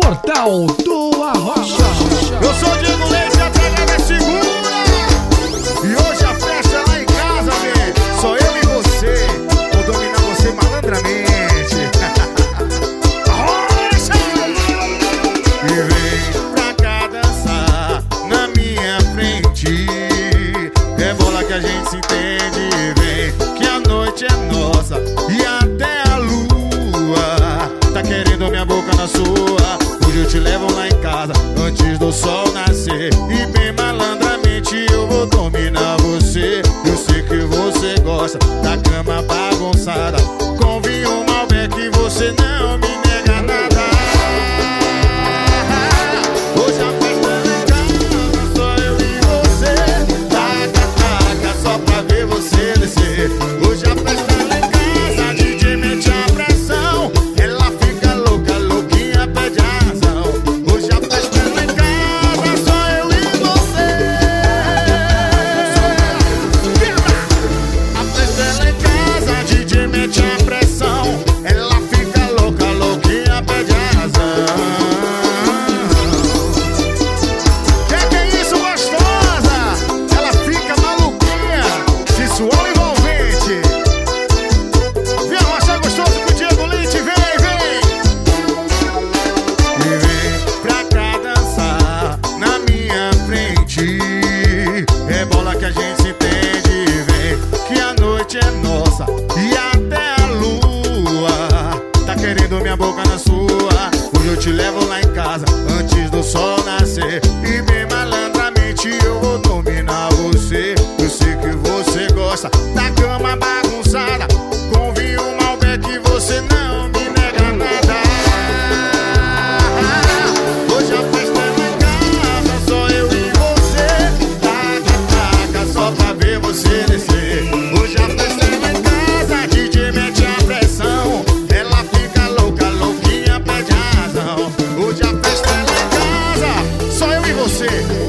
Portal do Arrocha. Eu sou Diego Leite, a pegada é segura. E hoje a festa é lá em casa, man. Só eu e você. Vou dominar você malandramente. Arrocha! E vem pra cá dançar na minha frente. É bola que a gente se entende. dedo, minha boca na sua. Hoje eu te levo lá em casa, antes do sol nascer. E bem malandro. e até a lua. Tá querendo minha boca na sua. Hoje eu te levo lá em casa antes do sol nascer. E bem malandramente eu vou dominar você. Eu sei que você gosta da cama bagunçada. Com vinho Malbec é você não me nega nada. Hoje a festa é na em casa, só eu e você. Tá taca, taca, só pra ver você Sexy.